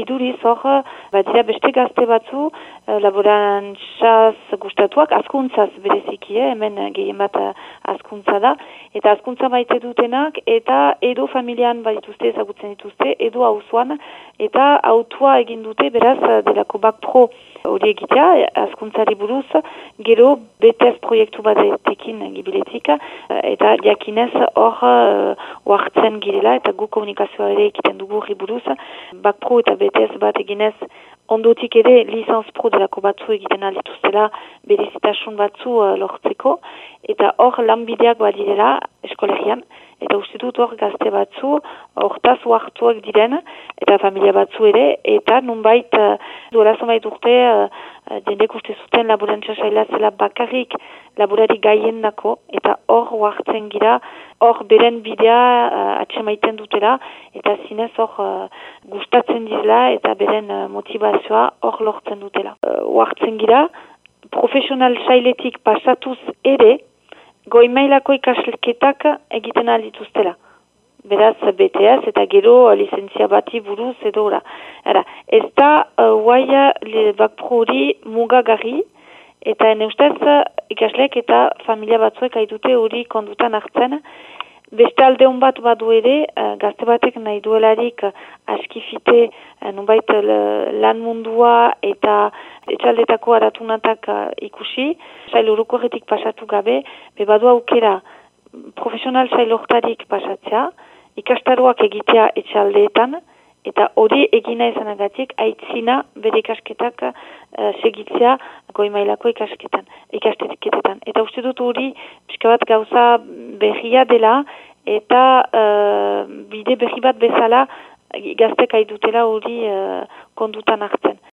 iduriz hor, badira beste gazte batzu, uh, laborantzaz gustatuak, askuntzaz bereziki, eh, hemen gehien bat askuntza da, eta askuntza baite dutenak, eta edo familian badituzte ezagutzen dituzte, edo hauzuan, eta autua egin dute, beraz, delako bak pro hori egitea, askuntzari buruz, gero BTS proiektu bat etekin gibiletik, eta jakinez hor uh, girela, eta gu komunikazioa ere egiten dugu buruz, bak pro eta BTS bat eginez, ondotik ere licenz pro delako batzu egiten aldituztela berezitasun batzu uh, lortzeko, eta hor lanbideak badirela eskolegian, eta uste dut hor gazte batzu, hortaz uartuak diren, eta familia batzu ere, eta nunbait, uh, duela zonbait urte, uh, jendek uste zuten laborantza saila zela bakarrik laborari gaien dako, eta hor uartzen gira, hor beren bidea uh, atxemaiten dutela, eta zinez hor uh, gustatzen dira, eta beren uh, motivazioa hor lortzen dutela. Uh, uartzen gira, profesional sailetik pasatuz ere, goimailako ikasleketak egiten aldituztela. Beraz, BTS eta gero licentzia bati buruz edo ora. Era, ez da, uh, guaia bakpro hori mugagarri, eta ene ustez ikaslek eta familia batzuek haidute hori kondutan hartzen, Beste alde hon bat badu ere, uh, gazte batek nahi duelarik uh, askifite uh, nubait lan mundua eta etxaldetako aratunatak uh, ikusi, sail horretik pasatu gabe, be badu aukera profesional sail pasatzea, ikastaroak egitea etxaldeetan, eta hori egina izanagatik aitzina bere ikasketak uh, segitzea goi mailako ikasketan, ikasketetan. Eta uste dut hori pixka bat gauza berria dela eta uh, bide berri bat bezala gaztek aidutela hori uh, kondutan hartzen.